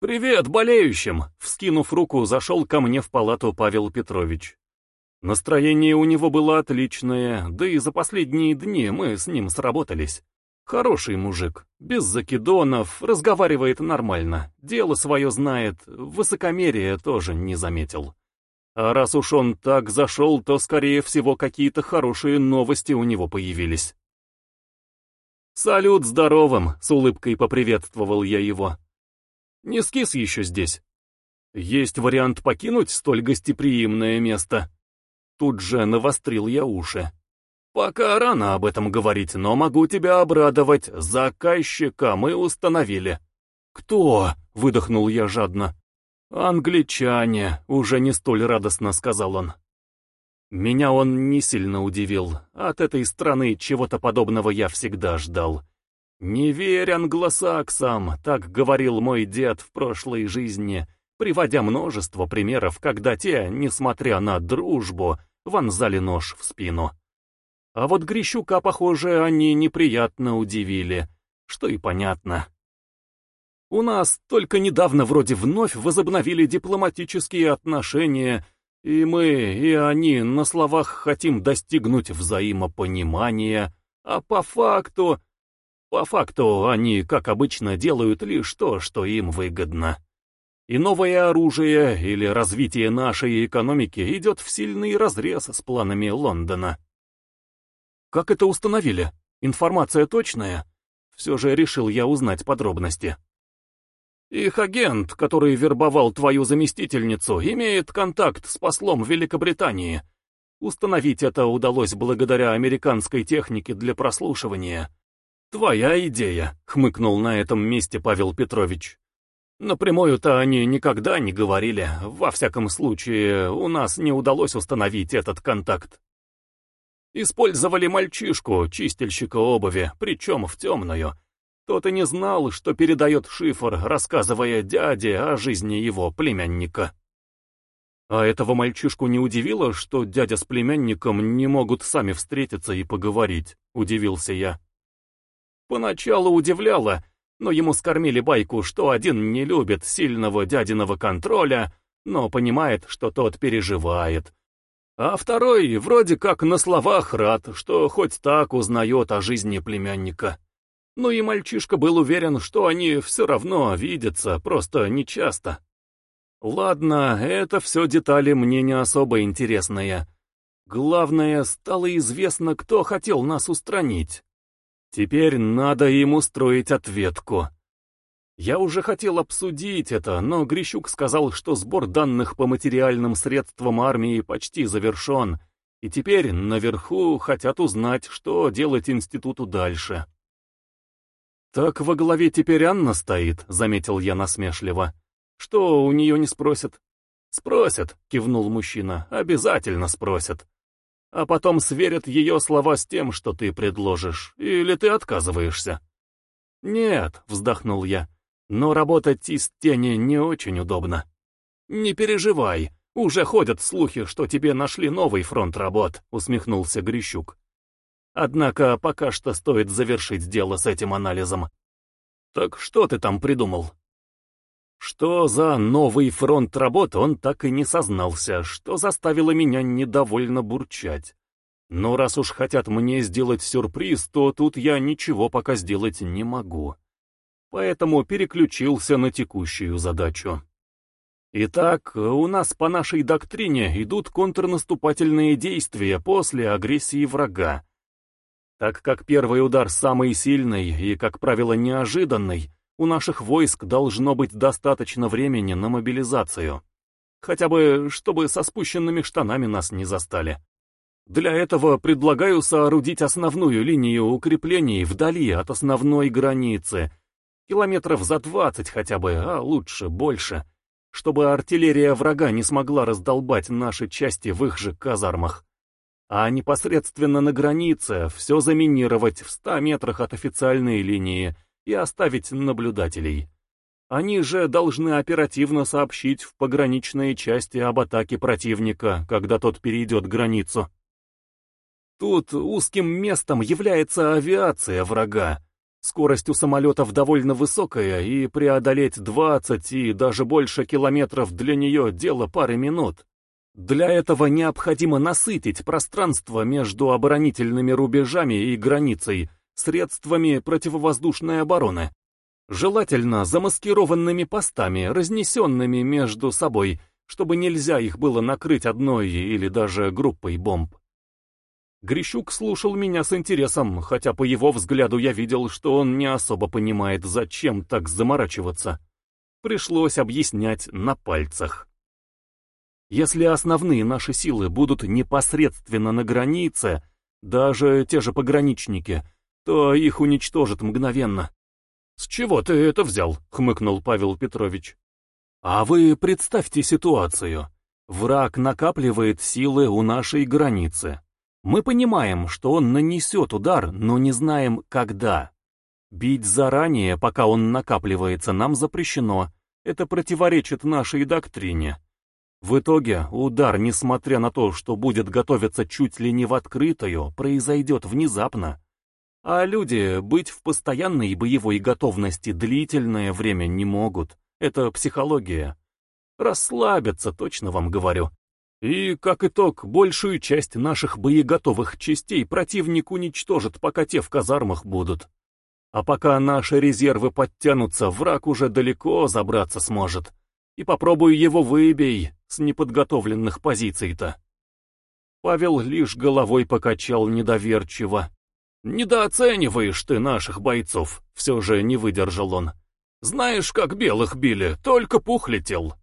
«Привет болеющим!» — вскинув руку, зашел ко мне в палату Павел Петрович. Настроение у него было отличное, да и за последние дни мы с ним сработались. Хороший мужик, без закидонов, разговаривает нормально, дело свое знает, высокомерие тоже не заметил. А раз уж он так зашел, то, скорее всего, какие-то хорошие новости у него появились. «Салют здоровым!» — с улыбкой поприветствовал я его. «Не скис еще здесь. Есть вариант покинуть столь гостеприимное место?» Тут же навострил я уши. «Пока рано об этом говорить, но могу тебя обрадовать. Заказчика мы установили». «Кто?» — выдохнул я жадно. «Англичане», — уже не столь радостно сказал он. Меня он не сильно удивил. От этой страны чего-то подобного я всегда ждал. «Не верь англосаксам», — так говорил мой дед в прошлой жизни, приводя множество примеров, когда те, несмотря на дружбу, вонзали нож в спину. А вот Грищука, похоже, они неприятно удивили, что и понятно. У нас только недавно вроде вновь возобновили дипломатические отношения, и мы, и они на словах хотим достигнуть взаимопонимания, а по факту... По факту они, как обычно, делают лишь то, что им выгодно. И новое оружие или развитие нашей экономики идет в сильный разрез с планами Лондона. Как это установили? Информация точная? Все же решил я узнать подробности. Их агент, который вербовал твою заместительницу, имеет контакт с послом Великобритании. Установить это удалось благодаря американской технике для прослушивания. Твоя идея, хмыкнул на этом месте Павел Петрович. Напрямую-то они никогда не говорили, во всяком случае, у нас не удалось установить этот контакт. Использовали мальчишку, чистильщика обуви, причем в темную. Тот и не знал, что передает шифр, рассказывая дяде о жизни его племянника. А этого мальчишку не удивило, что дядя с племянником не могут сами встретиться и поговорить, удивился я. Поначалу удивляло, но ему скормили байку, что один не любит сильного дядиного контроля, но понимает, что тот переживает, а второй вроде как на словах рад, что хоть так узнает о жизни племянника. Ну и мальчишка был уверен, что они все равно видятся, просто нечасто. Ладно, это все детали мне не особо интересные. Главное, стало известно, кто хотел нас устранить. Теперь надо им устроить ответку. Я уже хотел обсудить это, но Грищук сказал, что сбор данных по материальным средствам армии почти завершен, и теперь наверху хотят узнать, что делать институту дальше. «Так во главе теперь Анна стоит», — заметил я насмешливо. «Что, у нее не спросят?» «Спросят», — кивнул мужчина, — «обязательно спросят. А потом сверят ее слова с тем, что ты предложишь, или ты отказываешься». «Нет», — вздохнул я, — но работать из тени не очень удобно. Не переживай, уже ходят слухи, что тебе нашли новый фронт работ, усмехнулся Грищук. Однако пока что стоит завершить дело с этим анализом. Так что ты там придумал? Что за новый фронт работ, он так и не сознался, что заставило меня недовольно бурчать. Но раз уж хотят мне сделать сюрприз, то тут я ничего пока сделать не могу поэтому переключился на текущую задачу. Итак, у нас по нашей доктрине идут контрнаступательные действия после агрессии врага. Так как первый удар самый сильный и, как правило, неожиданный, у наших войск должно быть достаточно времени на мобилизацию. Хотя бы, чтобы со спущенными штанами нас не застали. Для этого предлагаю соорудить основную линию укреплений вдали от основной границы Километров за двадцать хотя бы, а лучше больше, чтобы артиллерия врага не смогла раздолбать наши части в их же казармах. А непосредственно на границе все заминировать в ста метрах от официальной линии и оставить наблюдателей. Они же должны оперативно сообщить в пограничные части об атаке противника, когда тот перейдет границу. Тут узким местом является авиация врага, Скорость у самолетов довольно высокая, и преодолеть 20 и даже больше километров для нее дело пары минут. Для этого необходимо насытить пространство между оборонительными рубежами и границей средствами противовоздушной обороны. Желательно замаскированными постами, разнесенными между собой, чтобы нельзя их было накрыть одной или даже группой бомб. Грищук слушал меня с интересом, хотя по его взгляду я видел, что он не особо понимает, зачем так заморачиваться. Пришлось объяснять на пальцах. Если основные наши силы будут непосредственно на границе, даже те же пограничники, то их уничтожат мгновенно. «С чего ты это взял?» — хмыкнул Павел Петрович. «А вы представьте ситуацию. Враг накапливает силы у нашей границы. Мы понимаем, что он нанесет удар, но не знаем, когда. Бить заранее, пока он накапливается, нам запрещено. Это противоречит нашей доктрине. В итоге удар, несмотря на то, что будет готовиться чуть ли не в открытую, произойдет внезапно. А люди быть в постоянной боевой готовности длительное время не могут. Это психология. Расслабиться, точно вам говорю. И, как итог, большую часть наших боеготовых частей противник уничтожит, пока те в казармах будут. А пока наши резервы подтянутся, враг уже далеко забраться сможет. И попробуй его выбей с неподготовленных позиций-то. Павел лишь головой покачал недоверчиво. «Недооцениваешь ты наших бойцов», — все же не выдержал он. «Знаешь, как белых били, только пух летел».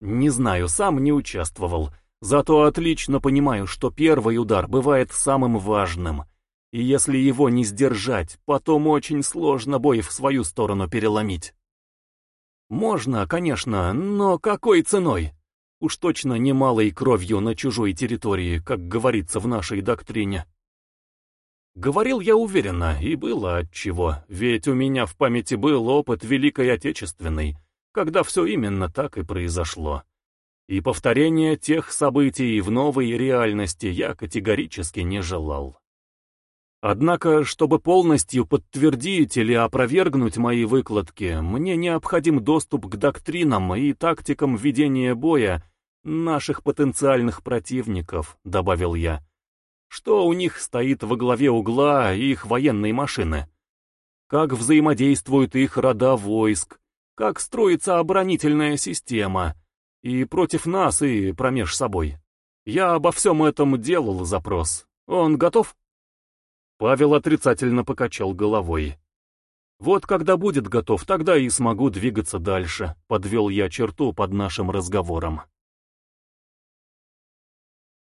Не знаю, сам не участвовал. Зато отлично понимаю, что первый удар бывает самым важным. И если его не сдержать, потом очень сложно бой в свою сторону переломить. Можно, конечно, но какой ценой? Уж точно немалой кровью на чужой территории, как говорится в нашей доктрине. Говорил я уверенно, и было отчего, ведь у меня в памяти был опыт Великой Отечественной, когда все именно так и произошло. И повторения тех событий в новой реальности я категорически не желал. Однако, чтобы полностью подтвердить или опровергнуть мои выкладки, мне необходим доступ к доктринам и тактикам ведения боя наших потенциальных противников, добавил я. Что у них стоит во главе угла их военной машины? Как взаимодействуют их рода войск? как строится оборонительная система, и против нас, и промеж собой. Я обо всем этом делал запрос. Он готов? Павел отрицательно покачал головой. Вот когда будет готов, тогда и смогу двигаться дальше, подвел я черту под нашим разговором.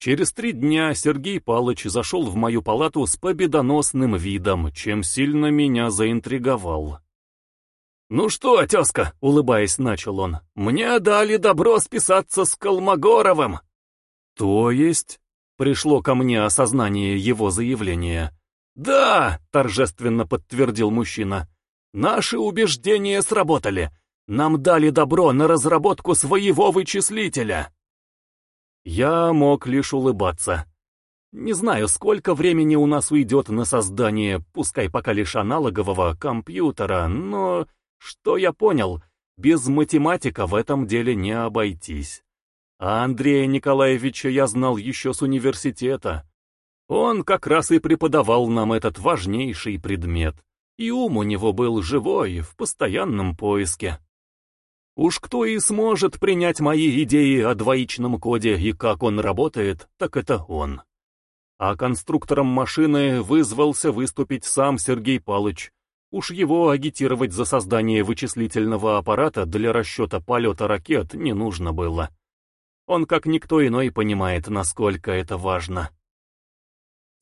Через три дня Сергей Палыч зашел в мою палату с победоносным видом, чем сильно меня заинтриговал. «Ну что, тезка», — улыбаясь, начал он, — «мне дали добро списаться с Колмогоровым». «То есть?» — пришло ко мне осознание его заявления. «Да», — торжественно подтвердил мужчина, — «наши убеждения сработали. Нам дали добро на разработку своего вычислителя». Я мог лишь улыбаться. Не знаю, сколько времени у нас уйдет на создание, пускай пока лишь аналогового компьютера, но что я понял, без математика в этом деле не обойтись. А Андрея Николаевича я знал еще с университета. Он как раз и преподавал нам этот важнейший предмет. И ум у него был живой, в постоянном поиске. Уж кто и сможет принять мои идеи о двоичном коде и как он работает, так это он. А конструктором машины вызвался выступить сам Сергей Палыч, Уж его агитировать за создание вычислительного аппарата для расчета полета ракет не нужно было. Он, как никто иной, понимает, насколько это важно.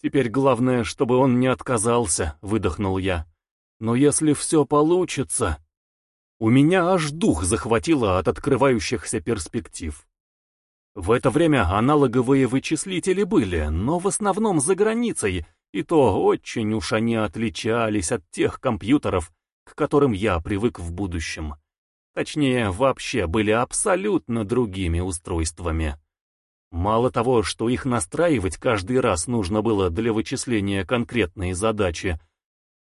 «Теперь главное, чтобы он не отказался», — выдохнул я. «Но если все получится...» У меня аж дух захватило от открывающихся перспектив. В это время аналоговые вычислители были, но в основном за границей — и то очень уж они отличались от тех компьютеров, к которым я привык в будущем. Точнее, вообще были абсолютно другими устройствами. Мало того, что их настраивать каждый раз нужно было для вычисления конкретной задачи,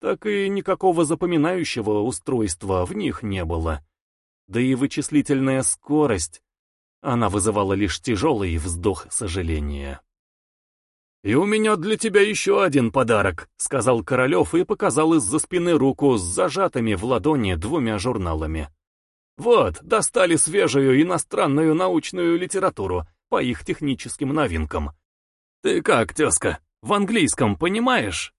так и никакого запоминающего устройства в них не было. Да и вычислительная скорость, она вызывала лишь тяжелый вздох сожаления. «И у меня для тебя еще один подарок», — сказал Королев и показал из-за спины руку с зажатыми в ладони двумя журналами. «Вот, достали свежую иностранную научную литературу по их техническим новинкам. Ты как, тезка, в английском понимаешь?»